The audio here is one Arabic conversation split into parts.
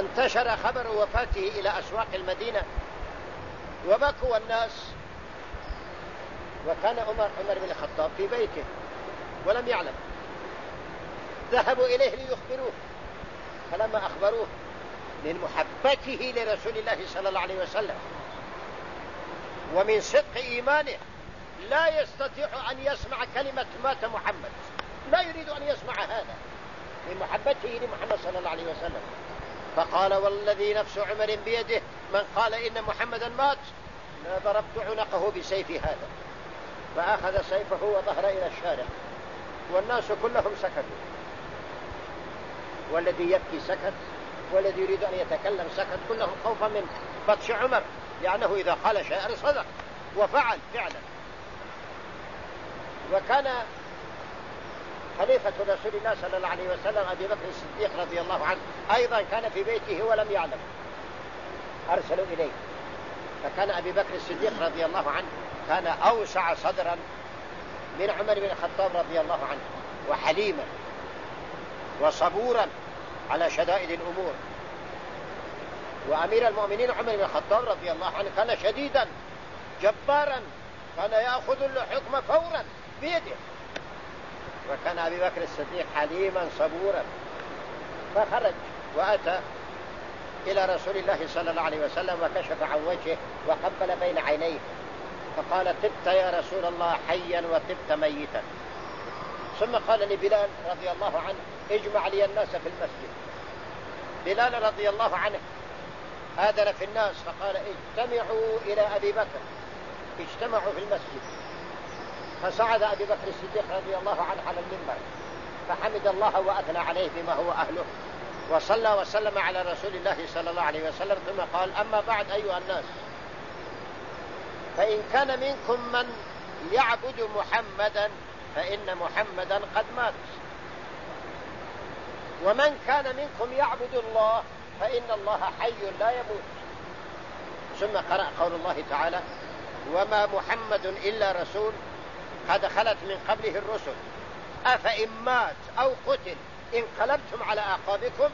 وانتشر خبر وفاته إلى أسواق المدينة وبكوا الناس. وكان عمر عمر بن الخطاب في بيته ولم يعلم. ذهبوا إليه ليخبروه. فلما أخبروه من محبته لرسول الله صلى الله عليه وسلم ومن صدق إيمانه لا يستطيع أن يسمع كلمة مات محمد. لا يريد أن يسمع هذا. من محبته لمحمد صلى الله عليه وسلم. فقال والذي نفس عمر بيده من قال إن محمدا مات ضربت عنقه بسيفي هذا. فأخذ سيفه وظهر إلى الشارع. والناس كلهم سكتوا. والذي يبكي سكت والذي يريد أن يتكلم سكت كلهم خوفا من بطش عمر. لأنه إذا قال شيئا صدق وفعل فعلا. وكان خليفة رسول الله صلى الله عليه وسلم أبي بكر الصديق رضي الله عنه أيضا كان في بيته ولم يعلم. أرسلوا إليه. فكان أبي بكر الصديق رضي الله عنه كان أوسع صدرا من عمر بن الخطاب رضي الله عنه وحليما وصبورا على شدائد الأمور. وأمير المؤمنين عمر بن الخطاب رضي الله عنه كان شديدا جبارا كان يأخذ الحكم فورا بيده. وكان أبي بكر الصديق حليما صبورا. فخرج وأتى إلى رسول الله صلى الله عليه وسلم وكشف عن وجهه وقبل بين عينيه. فقال طبت يا رسول الله حيا وطبت ميتا. ثم قال لبلال رضي الله عنه اجمع لي الناس في المسجد. بلال رضي الله عنه آذن في الناس فقال اجتمعوا إلى أبي بكر. اجتمعوا في المسجد. فصعد أبي بكر الصديق رضي الله عنه على المنبر فحمد الله وأثنى عليه بما هو أهله وصلى وسلم على رسول الله صلى الله عليه وسلم ثم قال أما بعد أيها الناس فإن كان منكم من يعبد محمدا فإن محمدا قد مات. ومن كان منكم يعبد الله فإن الله حي لا يموت. ثم قرأ قول الله تعالى وما محمد إلا رسول قد خلت من قبله الرسل. أفإن مات أو قتل انقلبتم على أعقابكم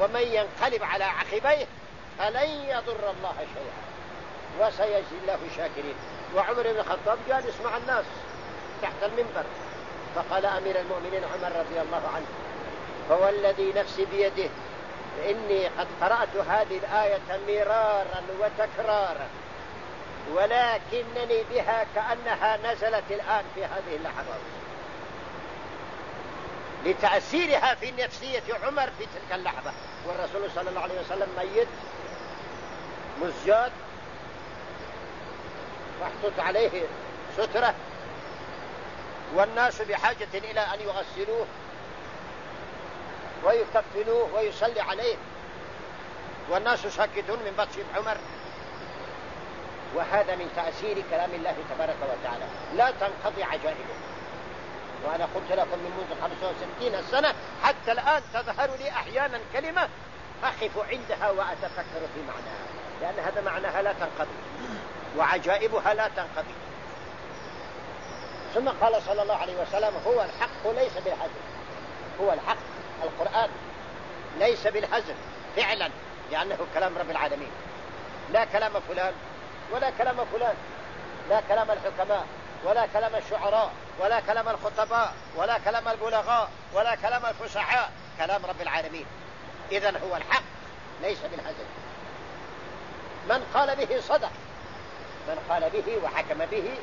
ومن ينقلب على عقبيه فلن يضر الله شيئا. وسيجزي الله الشاكرين. وعمر بن الخطاب جالس مع الناس تحت المنبر. فقال أمير المؤمنين عمر رضي الله عنه فوالذي نفسي بيده إني قد قرأت هذه الآية مرارا وتكرارا. ولكنني بها كأنها نزلت الآن في هذه اللحظات لتأثيرها في نفسية عمر في تلك اللحظة. والرسول صلى الله عليه وسلم ميت مزجات محطوط عليه سترة. والناس بحاجة إلى أن يغسلوه ويكفنوه ويصلي عليه. والناس ساكتون من بطش عمر. وهذا من تأثير كلام الله تبارك وتعالى. لا تنقضي عجائبه وأنا قلت لكم من منذ 65 سنة حتى الآن تظهر لي أحيانا كلمة أقف عندها وأتفكر في معناها. لأن هذا معناها لا تنقضي وعجائبها لا تنقضي ثم قال صلى الله عليه وسلم هو الحق ليس بالهزل. هو الحق. القرآن ليس بالهزل. فعلا. لأنه كلام رب العالمين. لا كلام فلان. ولا كلام فلان لا كلام الحكماء ولا كلام الشعراء ولا كلام الخطباء ولا كلام البلغاء ولا كلام الفسحاء. كلام رب العالمين. إذا هو الحق ليس بالهزل من قال به صدق من قال به وحكم به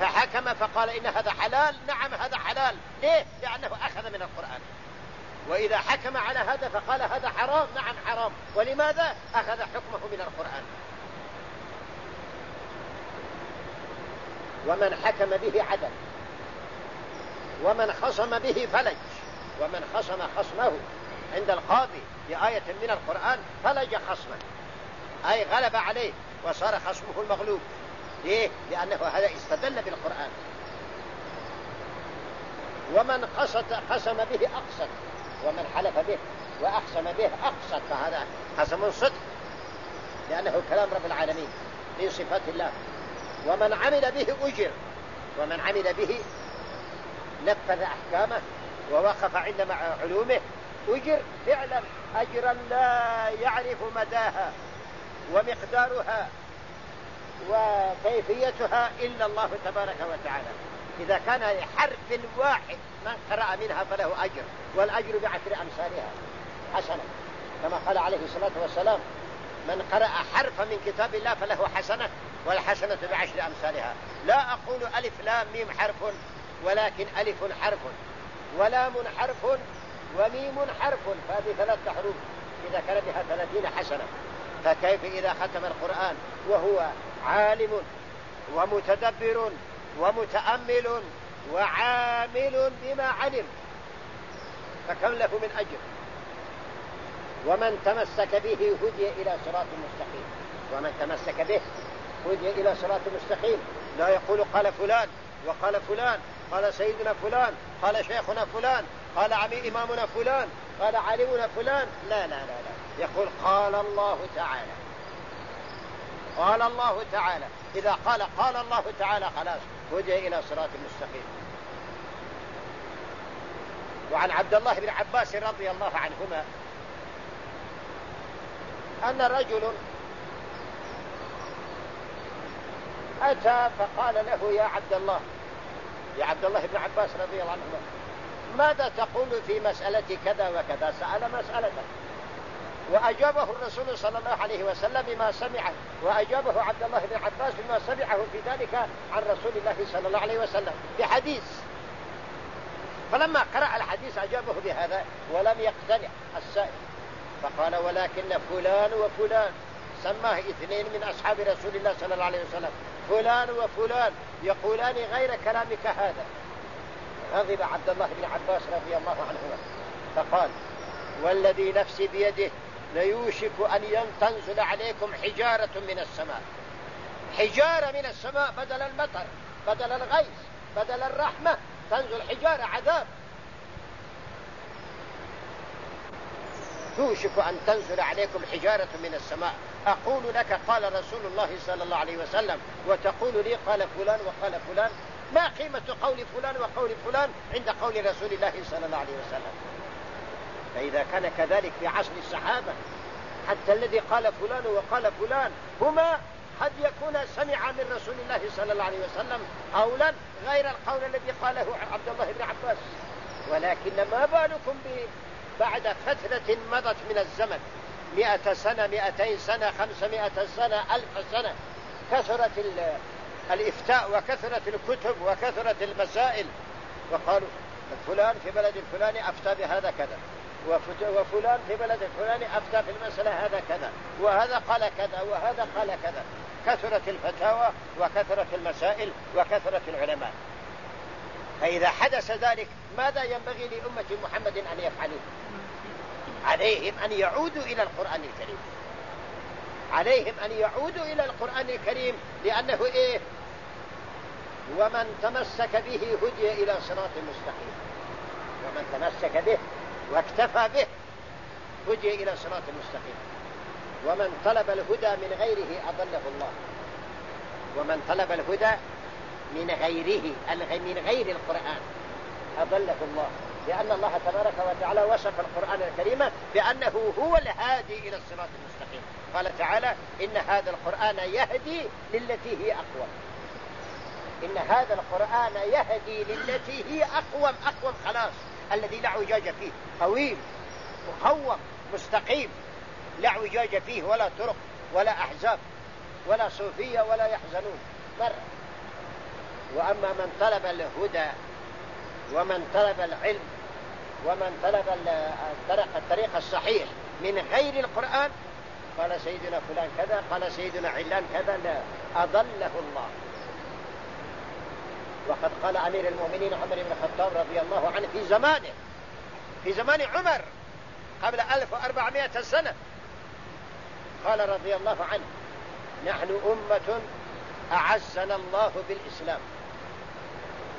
فحكم فقال إن هذا حلال. نعم هذا حلال. ليه؟ لأنه أخذ من القرآن. وإذا حكم على هذا فقال هذا حرام. نعم حرام. ولماذا؟ أخذ حكمه من القرآن. ومن حكم به عدل. ومن خصم به فلج. ومن خصم خصمه. عند القاضي بآية من القرآن فلج خصمه أي غلب عليه وصار خصمه المغلوب. ليه؟ لأنه هذا استدل بالقرآن. ومن قصد قسم به أقسم ومن حلف به وأقسم به أقسم فهذا قسم صدق. لأنه كلام رب العالمين من صفات الله. ومن عمل به أجر. ومن عمل به نفذ أحكامه ووقف عند علومه. أجر فعلا أجرا لا يعرف مداها ومقدارها وكيفيتها إلا الله تبارك وتعالى. إذا كان حرف واحد من قرأ منها فله أجر والأجر بعشر أمثالها حسنة. كما قال عليه الصلاة والسلام من قرأ حرفا من كتاب الله فله حسنة. والحسنة بعشر أمثالها. لا أقول ألف لام ميم حرف ولكن ألف حرف. ولام حرف وميم حرف. فهذه ثلاث حروف. إذا كان بها ثلاثين حسنة. فكيف إذا ختم القرآن وهو عالم ومتدبر ومتأمل وعامل بما علم؟ فكم له من أجر؟ ومن تمسك به هدي إلى صراط مستقيم. ومن تمسك به هدي إلى صراط مستقيم. لا يقول قال فلان وقال فلان قال سيدنا فلان قال شيخنا فلان قال عمي إمامنا فلان قال عالمنا فلان. لا لا لا لا. يقول قال الله تعالى. قال الله تعالى. إذا قال قال الله تعالى خلاص هدي إلى صراط مستقيم. وعن عبد الله بن عباس رضي الله عنهما أن رجل أتى فقال له يا عبد الله يا عبد الله بن عباس رضي الله عنهما ماذا تقول في مسألة كذا وكذا؟ سأل مسألة. وأجابه الرسول صلى الله عليه وسلم بما سمعه وأجابه عبد الله بن عباس بما سمعه في ذلك عن رسول الله صلى الله عليه وسلم بحديث. فلما قرأ الحديث أجابه بهذا ولم يقتنع السائل. فقال ولكن فلان وفلان سماه اثنين من أصحاب رسول الله صلى الله عليه وسلم. فلان وفلان يقولان غير كلامك هذا. غضب عبد الله بن عباس رضي الله عنهما. فقال والذي نفسي بيده ليوشك أن تنزل عليكم حجارة من السماء. حجارة من السماء بدل المطر بدل الغيث بدل الرحمة. تنزل حجارة عذاب. توشك أن تنزل عليكم حجارة من السماء. أقول لك قال رسول الله صلى الله عليه وسلم وتقول لي قال فلان وقال فلان. ما قيمة قول فلان وقول فلان عند قول رسول الله صلى الله عليه وسلم؟ فإذا كان كذلك في عصر الصحابة حتى الذي قال فلان وقال فلان هما قد يكون سمع من رسول الله صلى الله عليه وسلم قولا غير القول الذي قاله عبد الله بن عباس. ولكن ما بالكم بعد فترة مضت من الزمن. مئة سنة مئتين سنة خمسمائة سنة ألف سنة. كثرت الإفتاء وكثرت الكتب وكثرت المسائل. وقالوا فلان في بلد الفلاني أفتى بهذا كذا. وفلان في بلد الفلاني أفتى في المسألة هذا كذا. وهذا قال كذا وهذا قال كذا. كثرت الفتاوى وكثرت المسائل وكثرت العلماء. فإذا حدث ذلك ماذا ينبغي لأمة محمد أن يفعلوا عليهم أن يعودوا إلى القرآن الكريم. عليهم أن يعودوا إلى القرآن الكريم لأنه إيه؟ ومن تمسك به هدي إلى صراط مستقيم. ومن تمسك به واكتفى به هدي إلى صراط مستقيم. ومن طلب الهدى من غيره أضله الله. ومن طلب الهدى من غيره من غير القرآن. أضله الله. لأن الله تبارك وتعالى وصف القرآن الكريم بأنه هو الهادي إلى الصراط المستقيم. قال تعالى إن هذا القرآن يهدي للتي هي أقوم. إن هذا القرآن يهدي للتي هي أقوم. أقوم خلاص. الذي لا عجاج فيه. قويم مقوم مستقيم. لا عجاج فيه ولا طرق ولا أحزاب ولا صوفية ولا يحزنون. مرة. وأما من طلب الهدى ومن طلب العلم ومن طلب الطريق الصحيح من غير القرآن قال سيدنا فلان كذا قال سيدنا علان كذا لا أضله الله. وقد قال أمير المؤمنين عمر بن الخطاب رضي الله عنه في زمانه في زمان عمر قبل 1400 سنة قال رضي الله عنه نحن أمة أعزنا الله بالإسلام.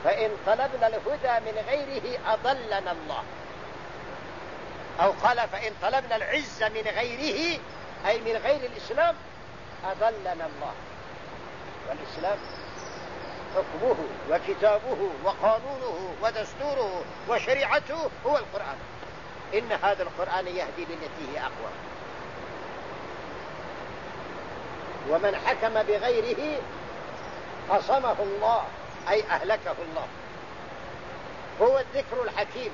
فإن طلبنا الهدى من غيره أضلنا الله. أو قال فإن طلبنا العز من غيره أي من غير الإسلام أضلنا الله. والإسلام حكمه وكتابه وقانونه ودستوره وشريعته هو القرآن. إن هذا القرآن يهدي للتي هي أقوى. ومن حكم بغيره قصمه الله. أي أهلكه الله. هو الذكر الحكيم.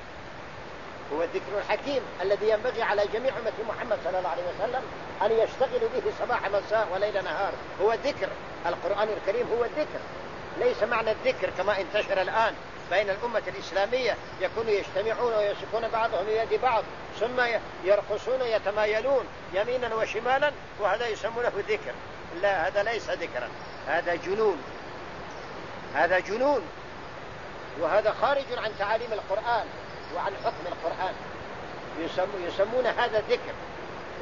هو الذكر الحكيم الذي ينبغي على جميع أمة محمد صلى الله عليه وسلم أن يشتغلوا به صباح مساء وليل نهار. هو الذكر القرآن الكريم هو الذكر. ليس معنى الذكر كما انتشر الآن بين الأمة الإسلامية. يكونوا يجتمعون ويسكون بعضهم يد بعض ثم يرقصون يتمايلون يمينا وشمالا وهذا يسمونه ذكر. لا هذا ليس ذكرا. هذا جنون. هذا جنون. وهذا خارج عن تعاليم القرآن وعن حكم القرآن. يسمون هذا الذكر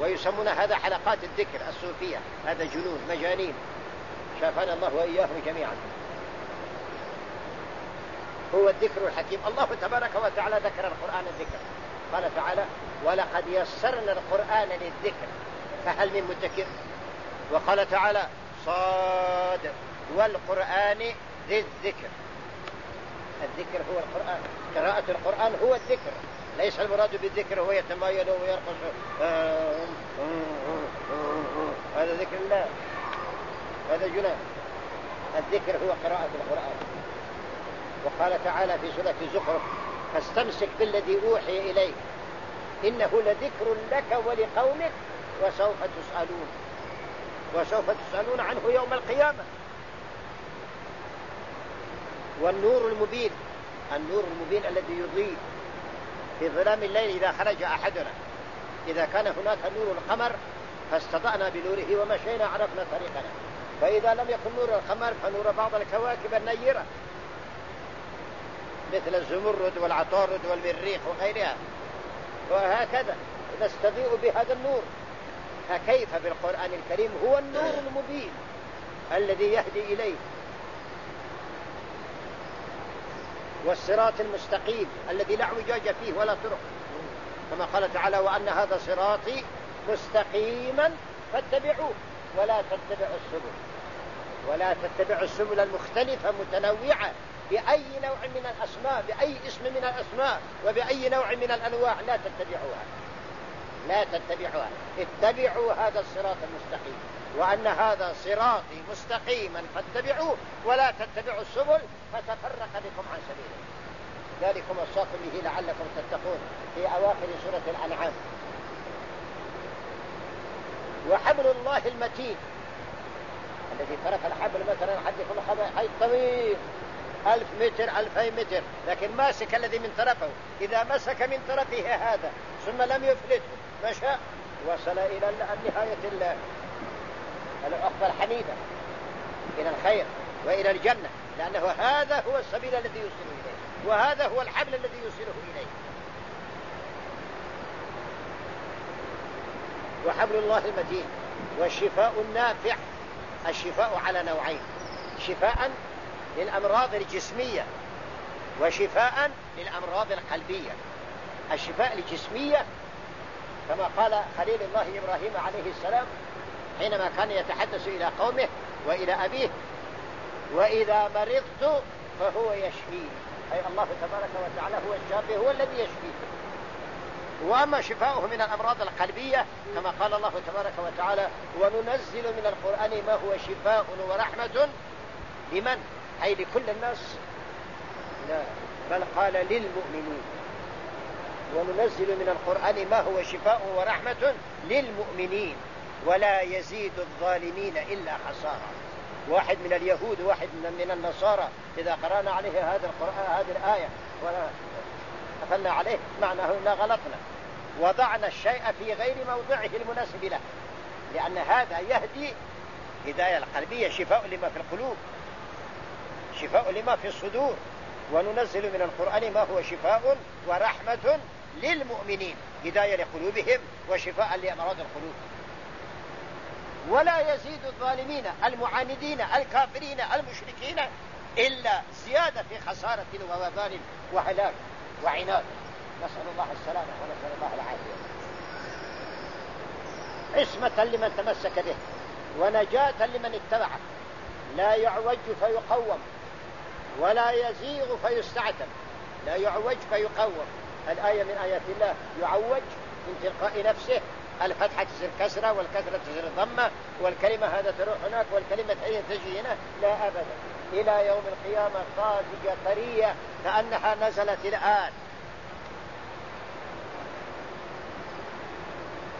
ويسمون هذا حلقات الذكر الصوفية. هذا جنون مجانين. شافنا الله وإياهم جميعا. هو الذكر الحكيم. الله تبارك وتعالى ذكر القرآن الذكر. قال تعالى ولقد يسرنا القرآن للذكر فهل من متكر وقال تعالى صاد والقرآن ذي الذكر. هو القرآن. قراءة القرآن هو الذكر. ليس المراد بالذكر هو يتمايل ويرقص. هذا ذكر الله. هذا جنان. الذكر هو قراءة القرآن. وقال تعالى في سورة الزخرف فاستمسك بالذي أوحي إليك. إنه لذكر لك ولقومك. وسوف تسألون. وسوف تسألون عنه يوم القيامة. والنور المبين النور المبين الذي يضيء في ظلام الليل إذا خرج أحدنا. إذا كان هناك نور القمر فاستطعنا بنوره ومشينا عرفنا طريقنا. فإذا لم يكن نور القمر فنور بعض الكواكب النيرة مثل الزمرد والعطارد والمريخ وغيرها. وهكذا نستضيء بهذا النور. فكيف بالقرآن الكريم هو النور المبين الذي يهدي إليه؟ والصراط المستقيم الذي لا اعوجاج فيه ولا طرق. كما قال تعالى وأن هذا صراطي مستقيما فاتبعوه ولا تتبعوا السبل. ولا تتبعوا السبل المختلفة متنوعة بأي نوع من الأسماء بأي اسم من الأسماء وبأي نوع من الأنواع لا تتبعوها. لا تتبعوها اتبعوا هذا الصراط المستقيم. وأن هذا صراطي مستقيما فاتبعوه ولا تتبعوا السبل فتفرق بكم عن سبيله. ذلكم وصاكم به لعلكم تتقون في أواخر سورة الأنعام. وحبل الله المتين. الذي ترك الحبل مثلا حدكم حيث طويل. ألف متر ألفين متر. لكن ماسك الذي من طرفه إذا مسك من طرفه هذا ثم لم يفلت مشى وصل إلى النهاية العقبة الحميدة. إلى الخير وإلى الجنة لأنه هذا هو السبيل الذي يوصل إليه وهذا هو الحبل الذي يوصله إليه. وحبل الله المتين والشفاء النافع الشفاء على نوعين شفاء للأمراض الجسمية وشفاء للأمراض القلبية. الشفاء الجسمية كما قال خليل الله إبراهيم عليه السلام حينما كان يتحدث إلى قومه وإلى أبيه وإذا مرضت فهو يشفي أي الله تبارك وتعالى هو الشافي هو الذي يشفي وأما شفاؤه من الأمراض القلبية كما قال الله تبارك وتعالى وننزل من القرآن ما هو شفاء ورحمة لمن؟ أي لكل الناس. لا بل قال للمؤمنين. وننزل من القرآن ما هو شفاء ورحمة للمؤمنين ولا يزيد الظالمين إلا خسارة. واحد من اليهود واحد من النصارى إذا قرأنا عليه هذا القرآن هذه الآية ولا قفلنا عليه معناه أننا غلطنا. وضعنا الشيء في غير موضعه المناسب له. لأن هذا يهدي هداية القلبية شفاء لما في القلوب شفاء لما في الصدور. وننزل من القرآن ما هو شفاء ورحمة للمؤمنين هداية لقلوبهم وشفاء لأمراض القلوب. ولا يزيد الظالمين المعاندين الكافرين المشركين إلا زيادة في خسارة ووبال وهلاك وعناد. نسأل الله السلامة ونسأل الله العافية. عصمة لمن تمسك به ونجاة لمن اتبعه. لا يعوج فيقوم ولا يزيغ فيستعتب. لا يعوج فيقوم. الآية من آيات الله يعوج من تلقاء نفسه الفتحة تصير كسرة والكسرة تصير ضمة والكلمة هذا تروح هناك والكلمة هذه تجي هنا. لا أبدا. إلى يوم القيامة صادقة طرية كأنها نزلت الآن.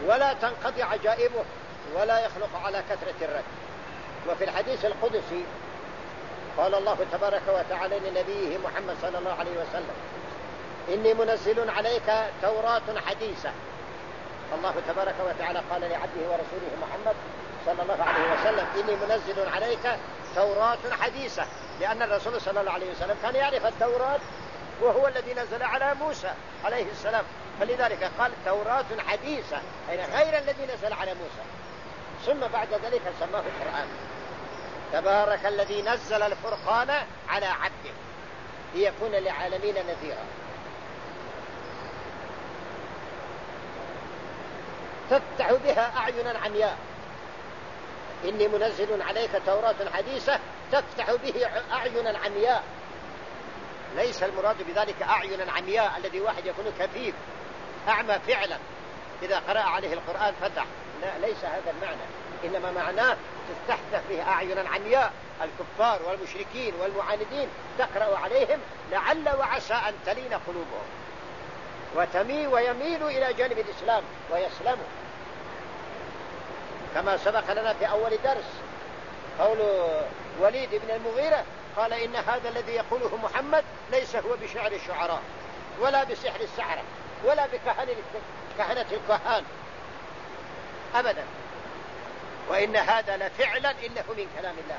ولا تنقضي عجائبه ولا يخلق على كثرة الرد. وفي الحديث القدسي قال الله تبارك وتعالى لنبيه محمد صلى الله عليه وسلم إني منزل عليك توراة حديثة الله تبارك وتعالى قال لعبده ورسوله محمد صلى الله عليه وسلم إني منزل عليك توراة حديثة لأن الرسول صلى الله عليه وسلم كان يعرف التوراة وهو الذي نزل على موسى عليه السلام. فلذلك قال توراة حديثة أي غير الذي نزل على موسى. ثم بعد ذلك سماه القرآن. تبارك الذي نزل الفرقان على عبده ليكون للعالمين نذيرا. تفتح بها أعينا عمياء إني منزل عليك توراة حديثة تفتح به أعينا عمياء ليس المراد بذلك أعينا عمياء الذي واحد يكون كفيف أعمى فعلا. إذا قرأ عليه القرآن فتح. لا ليس هذا المعنى. إنما معناه تفتح به أعينا عمياء الكفار والمشركين والمعاندين تقرأ عليهم لعل وعسى أن تلين قلوبهم. وتميل ويميل إلى جانب الإسلام ويسلموا كما سبق لنا في أول درس قول وليد بن المغيرة قال إن هذا الذي يقوله محمد ليس هو بشعر الشعراء ولا بسحر السحرة ولا بكهنة كهنة الكهان. أبدا. وإن هذا لفعلا إنه من كلام الله.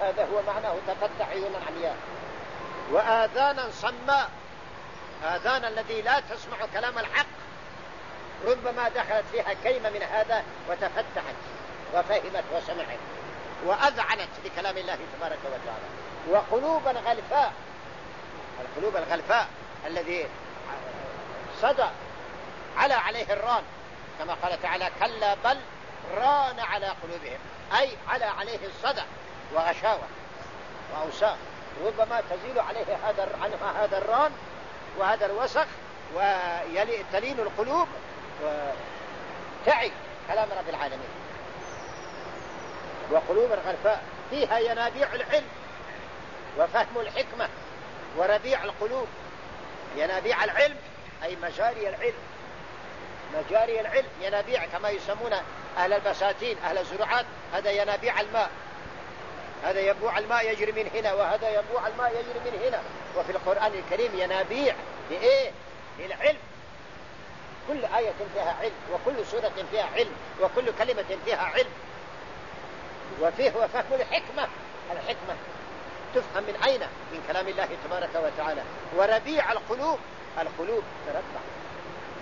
هذا هو معناه تفتح عيونا عمياء. وآذانا صماء. آذان الذي لا تسمع كلام الحق. ربما دخلت فيها كلمة من هذا وتفتحت وفهمت وسمعت وأذعنت لكلام الله تبارك وتعالى. وقلوبا غلفاء القلوب الغلفاء الذي صدى على عليه الران كما قال تعالى كلا بل ران على قلوبهم. أي على عليه الصدى وغشاوة وأوساخ. ربما تزيل عليه هذا عنها هذا الران وهذا الوسخ وتلين القلوب وتعي كلام رب العالمين. وقلوب غلفاء فيها ينابيع العلم وفهم الحكمة وربيع القلوب. ينابيع العلم أي مجاري العلم. مجاري العلم ينابيع كما يسمون أهل البساتين أهل الزروعات هذا ينابيع الماء. هذا ينبوع الماء يجري من هنا وهذا ينبوع الماء يجري من هنا. وفي القرآن الكريم ينابيع لإيه؟ للعلم كل آية فيها علم وكل سورة فيها علم وكل كلمة فيها علم. وفيه وفهم الحكمة. الحكمة تفهم من أين؟ من كلام الله تبارك وتعالى. وربيع القلوب. القلوب تربع.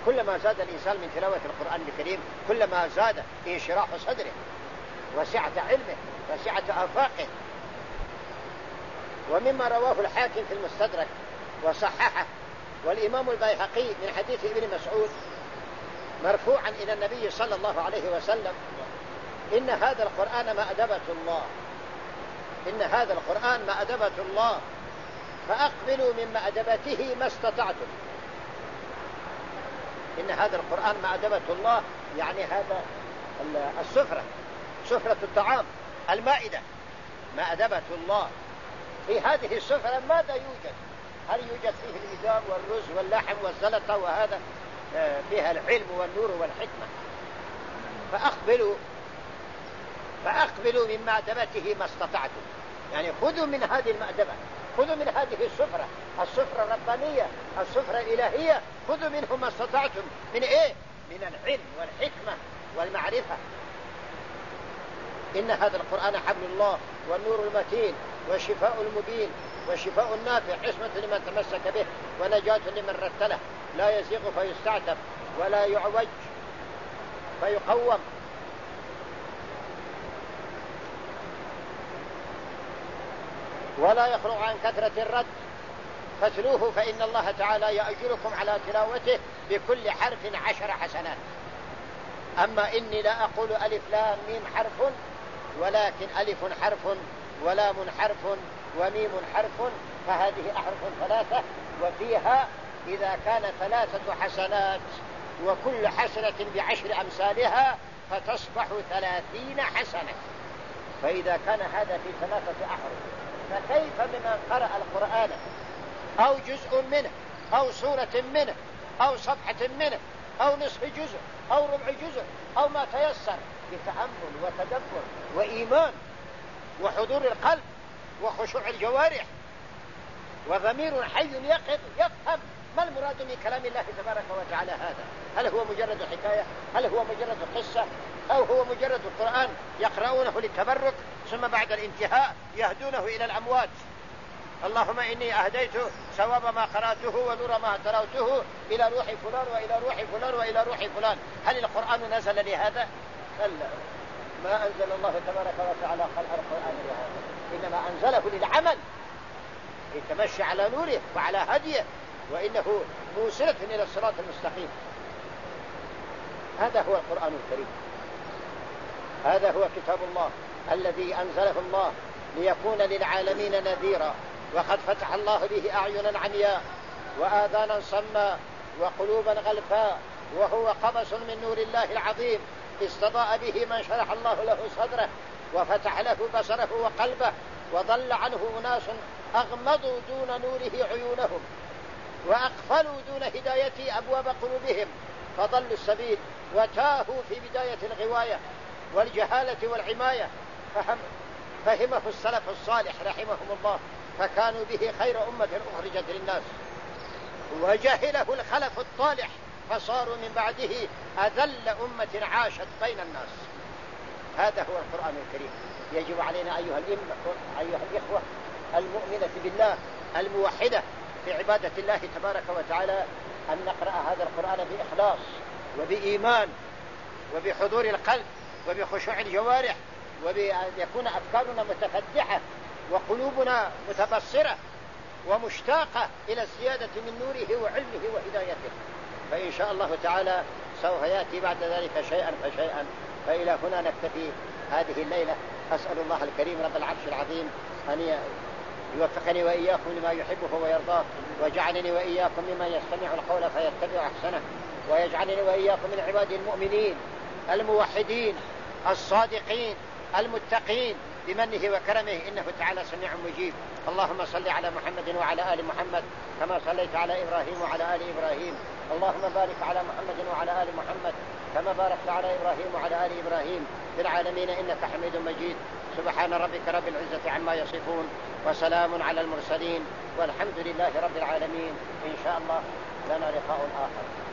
كلما زاد الإنسان من تلاوة القرآن الكريم كلما زاد انشراح صدره. وسعة علمه وسعة آفاقه ومما رواه الحاكم في المستدرك وصححه والإمام البيهقي من حديث ابن مسعود مرفوعا إلى النبي صلى الله عليه وسلم إن هذا القرآن مأدبة الله. إن هذا القرآن مأدبة الله. فأقبلوا من مأدبته ما استطعتم. إن هذا القرآن مأدبة الله يعني هذا السفرة. سفرة الطعام المائدة. مأدبة الله. في هذه السفرة ماذا يوجد؟ هل يوجد فيه الإدام والرز واللحم والزلطة وهذا آه، فيها العلم والنور والحكمة؟ فأقبلوا فأقبلوا من مأدبته ما استطعتم يعني خذوا من هذه المأدبة خذوا من هذه السفرة. السفرة الربانية السفرة الإلهية خذوا منه ما استطعتم. من إيه؟ من العلم والحكمة والمعرفة. إن هذا القرآن حبل الله والنور المتين والشفاء المبين والشفاء النافع عصمة لمن تمسك به ونجاة لمن رتله. لا يزيغ فيستعتب ولا يعوج فيقوم. ولا يخرج عن كثرة الرد. فاتلوه فإن الله تعالى يأجركم على تلاوته بكل حرف عشر حسنات. أما إني لا أقول ألف لام ميم حرف ولكن ألف حرف ولام حرف وميم حرف فهذه أحرف ثلاثة وفيها إذا كان ثلاثة حسنات وكل حسنة بعشر أمثالها فتصبح ثلاثين حسنة. فإذا كان هذا في ثلاثة أحرف فكيف بمن قرأ القرآن؟ أو جزء منه أو سورة منه أو صفحة منه أو نصف جزء أو ربع جزء أو ما تيسر بتأمل وتدبر وإيمان وحضور القلب وخشوع الجوارح وضمير حي يقظ يفهم. ما المراد من كلام الله تبارك وتعالى هذا؟ هل هو مجرد حكاية؟ هل هو مجرد قصة؟ أو هو مجرد القرآن يقرؤونه للتبرك ثم بعد الانتهاء يهدونه إلى الأموات؟ اللهم إني أهديت ثواب ما قرأته ونور ما تلوته إلى روح فلان وإلى روح فلان وإلى روح فلان. هل القرآن نزل لهذا؟ كلا ما أنزل الله تبارك وتعالى خلق القرآن لهذا. إنما أنزله للعمل. للتمشي على نوره وعلى هديه. وإنه موصلة إلى الصراط المستقيم. هذا هو القرآن الكريم. هذا هو كتاب الله الذي أنزله الله ليكون للعالمين نذيرا. وقد فتح الله به أعينا عمياء وآذانا صما وقلوبا غلفاء وهو قبس من نور الله العظيم. استضاء به من شرح الله له صدره وفتح له بصره وقلبه وضل عنه أناس أغمضوا دون نوره عيونهم وأقفلوا دون هدايته أبواب قلوبهم. فضلوا السبيل وتاهوا في بداية الغواية والجهالة والعماية. فهم فهمه السلف الصالح رحمهم الله. فكانوا به خير أمة أخرجت للناس. وجهله الخلف الطالح فصاروا من بعده أذل أمة عاشت بين الناس. هذا هو القرآن الكريم. يجب علينا أيها الإمة أيها الإخوة المؤمنة بالله الموحدة في عبادة الله تبارك وتعالى أن نقرأ هذا القرآن بإخلاص وبإيمان وبحضور القلب وبخشوع الجوارح وبأن يكون أفكارنا متفتحة وقلوبنا متبصرة ومشتاقة إلى الزيادة من نوره وعلمه وهدايته. فإن شاء الله تعالى سوف يأتي بعد ذلك شيئا فشيئا. فإلى هنا نكتفي هذه الليلة. أسأل الله الكريم رب العرش العظيم أن يوفقني وإياكم لما يحبه ويرضاه وجعلني وإياكم ممن يستمع القول فيتبع أحسنه ويجعلني وإياكم من عباده المؤمنين الموحدين الصادقين المتقين بمنه وكرمه إنه تعالى سميع مجيب. اللهم صل على محمد وعلى آل محمد كما صليت على إبراهيم وعلى آل إبراهيم. اللهم بارك على محمد وعلى آل محمد كما باركت على إبراهيم وعلى آل إبراهيم في العالمين إنك حميد مجيد. سبحان ربك رب العزة عما يصفون وسلام على المرسلين والحمد لله رب العالمين. إن شاء الله لنا لقاء آخر.